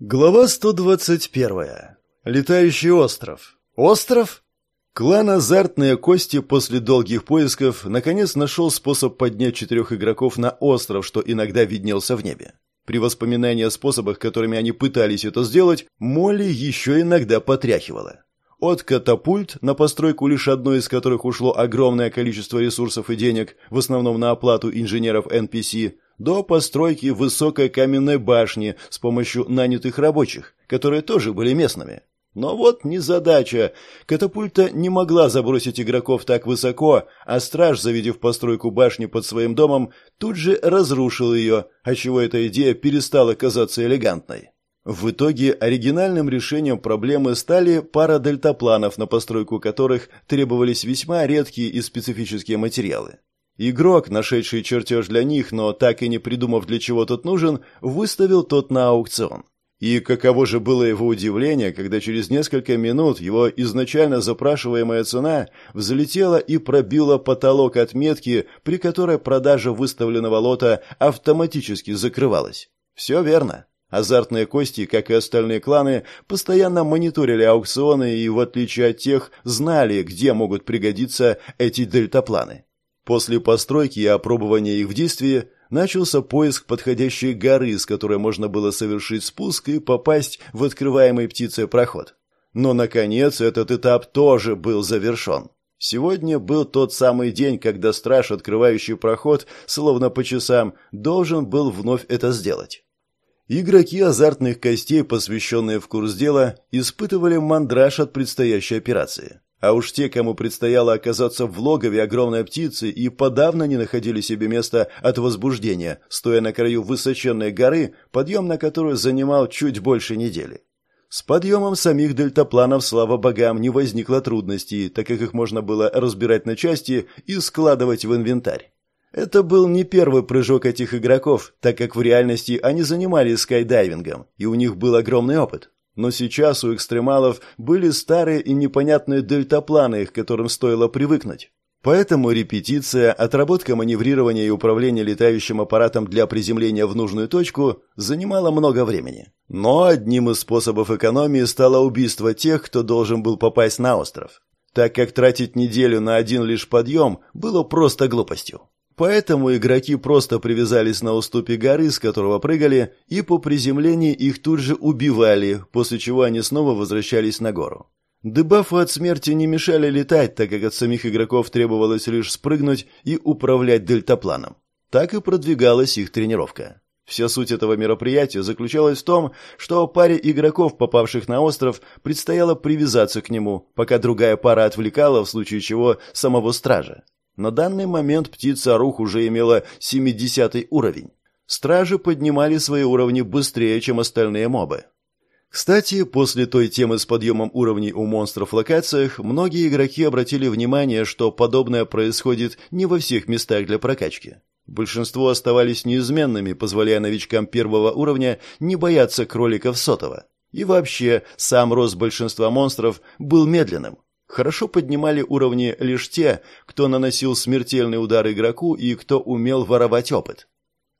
Глава 121. Летающий остров. Остров? Клан «Азартные кости» после долгих поисков наконец нашел способ поднять четырех игроков на остров, что иногда виднелся в небе. При воспоминании о способах, которыми они пытались это сделать, Молли еще иногда потряхивала. От катапульт, на постройку лишь одной из которых ушло огромное количество ресурсов и денег, в основном на оплату инженеров NPC, до постройки высокой каменной башни с помощью нанятых рабочих, которые тоже были местными. Но вот незадача. Катапульта не могла забросить игроков так высоко, а страж, завидев постройку башни под своим домом, тут же разрушил ее, отчего эта идея перестала казаться элегантной. В итоге оригинальным решением проблемы стали пара дельтапланов, на постройку которых требовались весьма редкие и специфические материалы. Игрок, нашедший чертеж для них, но так и не придумав, для чего тот нужен, выставил тот на аукцион. И каково же было его удивление, когда через несколько минут его изначально запрашиваемая цена взлетела и пробила потолок отметки, при которой продажа выставленного лота автоматически закрывалась. Все верно. Азартные кости, как и остальные кланы, постоянно мониторили аукционы и, в отличие от тех, знали, где могут пригодиться эти дельтапланы. После постройки и опробования их в действии начался поиск подходящей горы, с которой можно было совершить спуск и попасть в открываемый птицей проход. Но, наконец, этот этап тоже был завершен. Сегодня был тот самый день, когда страж, открывающий проход, словно по часам, должен был вновь это сделать. Игроки азартных костей, посвященные в курс дела, испытывали мандраж от предстоящей операции. А уж те, кому предстояло оказаться в логове огромной птицы, и подавно не находили себе места от возбуждения, стоя на краю высоченной горы, подъем на которую занимал чуть больше недели. С подъемом самих дельтапланов, слава богам, не возникло трудностей, так как их можно было разбирать на части и складывать в инвентарь. Это был не первый прыжок этих игроков, так как в реальности они занимались скайдайвингом, и у них был огромный опыт. Но сейчас у экстремалов были старые и непонятные дельтапланы, к которым стоило привыкнуть. Поэтому репетиция, отработка маневрирования и управления летающим аппаратом для приземления в нужную точку занимала много времени. Но одним из способов экономии стало убийство тех, кто должен был попасть на остров, так как тратить неделю на один лишь подъем было просто глупостью. Поэтому игроки просто привязались на уступе горы, с которого прыгали, и по приземлении их тут же убивали, после чего они снова возвращались на гору. Дебафы от смерти не мешали летать, так как от самих игроков требовалось лишь спрыгнуть и управлять дельтапланом. Так и продвигалась их тренировка. Вся суть этого мероприятия заключалась в том, что паре игроков, попавших на остров, предстояло привязаться к нему, пока другая пара отвлекала, в случае чего, самого стража. На данный момент птица Рух уже имела 70 уровень. Стражи поднимали свои уровни быстрее, чем остальные мобы. Кстати, после той темы с подъемом уровней у монстров в локациях, многие игроки обратили внимание, что подобное происходит не во всех местах для прокачки. Большинство оставались неизменными, позволяя новичкам первого уровня не бояться кроликов сотого. И вообще, сам рост большинства монстров был медленным. Хорошо поднимали уровни лишь те, кто наносил смертельный удар игроку и кто умел воровать опыт.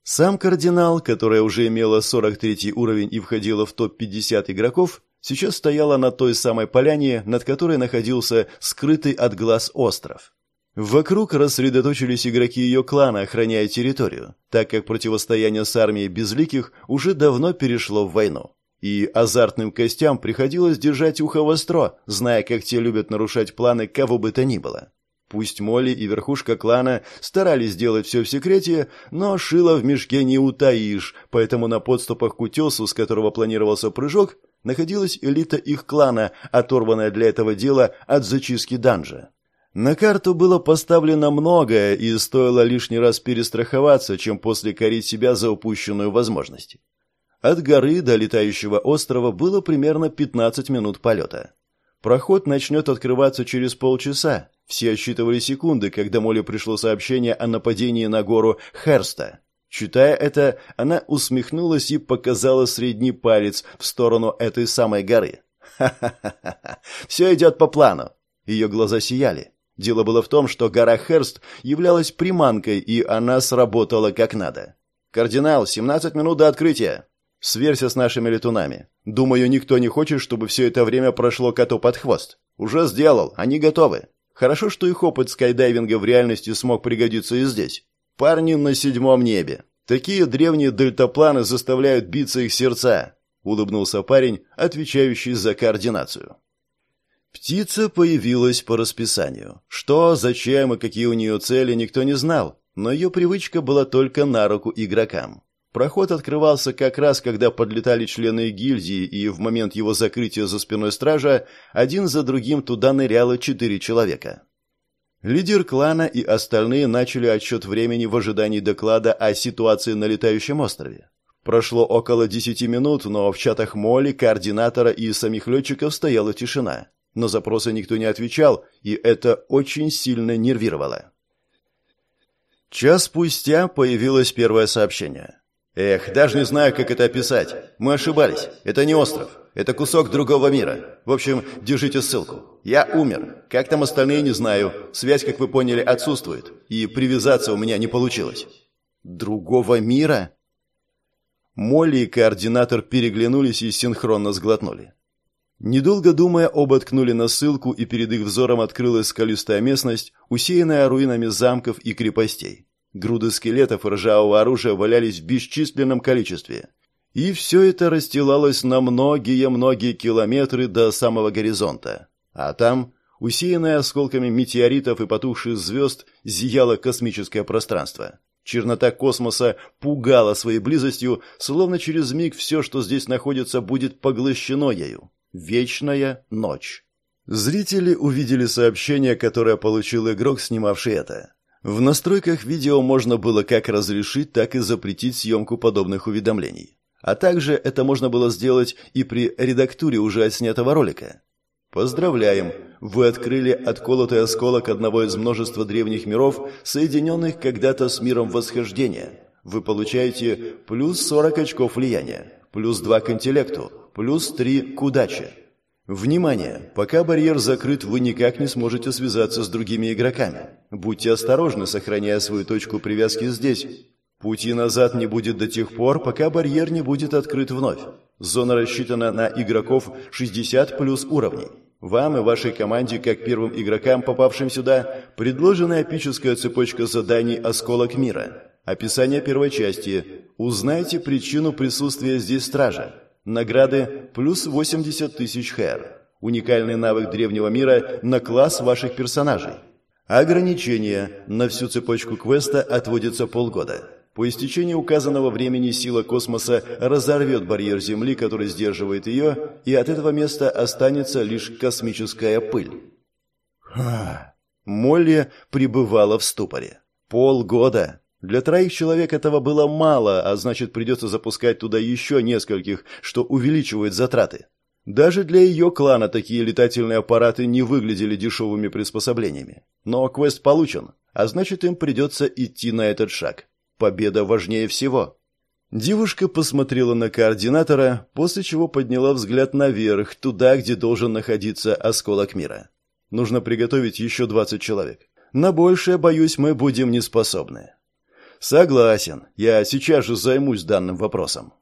Сам кардинал, которая уже имела 43 уровень и входила в топ-50 игроков, сейчас стояла на той самой поляне, над которой находился скрытый от глаз остров. Вокруг рассредоточились игроки ее клана, охраняя территорию, так как противостояние с армией безликих уже давно перешло в войну. И азартным костям приходилось держать ухо востро, зная, как те любят нарушать планы кого бы то ни было. Пусть Молли и верхушка клана старались сделать все в секрете, но шило в мешке не утаишь, поэтому на подступах к утесу, с которого планировался прыжок, находилась элита их клана, оторванная для этого дела от зачистки данжа. На карту было поставлено многое, и стоило лишний раз перестраховаться, чем после корить себя за упущенную возможность. От горы до летающего острова было примерно 15 минут полета. Проход начнет открываться через полчаса. Все отсчитывали секунды, когда Молли пришло сообщение о нападении на гору Херста. Читая это, она усмехнулась и показала средний палец в сторону этой самой горы. «Ха-ха-ха! Все идет по плану!» Ее глаза сияли. Дело было в том, что гора Херст являлась приманкой, и она сработала как надо. «Кардинал, 17 минут до открытия!» Сверься с нашими летунами. Думаю, никто не хочет, чтобы все это время прошло коту под хвост. Уже сделал, они готовы. Хорошо, что их опыт скайдайвинга в реальности смог пригодиться и здесь. Парни на седьмом небе. Такие древние дельтапланы заставляют биться их сердца, улыбнулся парень, отвечающий за координацию. Птица появилась по расписанию. Что, зачем и какие у нее цели, никто не знал, но ее привычка была только на руку игрокам. Проход открывался как раз, когда подлетали члены гильдии, и в момент его закрытия за спиной стража один за другим туда ныряло четыре человека. Лидер клана и остальные начали отсчет времени в ожидании доклада о ситуации на летающем острове. Прошло около десяти минут, но в чатах Молли, координатора и самих летчиков стояла тишина. На запросы никто не отвечал, и это очень сильно нервировало. Час спустя появилось первое сообщение. Эх, даже не знаю, как это описать. Мы ошибались. Это не остров. Это кусок другого мира. В общем, держите ссылку. Я умер. Как там остальные, не знаю. Связь, как вы поняли, отсутствует. И привязаться у меня не получилось. Другого мира? Молли и координатор переглянулись и синхронно сглотнули. Недолго думая, оба ткнули на ссылку, и перед их взором открылась скалистая местность, усеянная руинами замков и крепостей. Груды скелетов и ржавого оружия валялись в бесчисленном количестве. И все это расстилалось на многие-многие километры до самого горизонта. А там, усеянное осколками метеоритов и потухших звезд, зияло космическое пространство. Чернота космоса пугала своей близостью, словно через миг все, что здесь находится, будет поглощено ею. Вечная ночь. Зрители увидели сообщение, которое получил игрок, снимавший это. В настройках видео можно было как разрешить, так и запретить съемку подобных уведомлений. А также это можно было сделать и при редактуре уже отснятого ролика. Поздравляем! Вы открыли отколотый осколок одного из множества древних миров, соединенных когда-то с миром восхождения. Вы получаете плюс 40 очков влияния, плюс 2 к интеллекту, плюс 3 к удаче. Внимание! Пока барьер закрыт, вы никак не сможете связаться с другими игроками. Будьте осторожны, сохраняя свою точку привязки здесь. Пути назад не будет до тех пор, пока барьер не будет открыт вновь. Зона рассчитана на игроков 60 плюс уровней. Вам и вашей команде, как первым игрокам, попавшим сюда, предложена эпическая цепочка заданий «Осколок мира». Описание первой части. Узнайте причину присутствия здесь стража. Награды плюс 80 тысяч хэр. Уникальный навык древнего мира на класс ваших персонажей. Ограничение. На всю цепочку квеста отводится полгода. По истечении указанного времени сила космоса разорвет барьер Земли, который сдерживает ее, и от этого места останется лишь космическая пыль. Ха. Молли пребывала в ступоре. Полгода. Для троих человек этого было мало, а значит придется запускать туда еще нескольких, что увеличивает затраты. Даже для ее клана такие летательные аппараты не выглядели дешевыми приспособлениями. Но квест получен, а значит им придется идти на этот шаг. Победа важнее всего. Девушка посмотрела на координатора, после чего подняла взгляд наверх, туда, где должен находиться осколок мира. Нужно приготовить еще 20 человек. На большее, боюсь, мы будем не способны. Согласен. Я сейчас же займусь данным вопросом.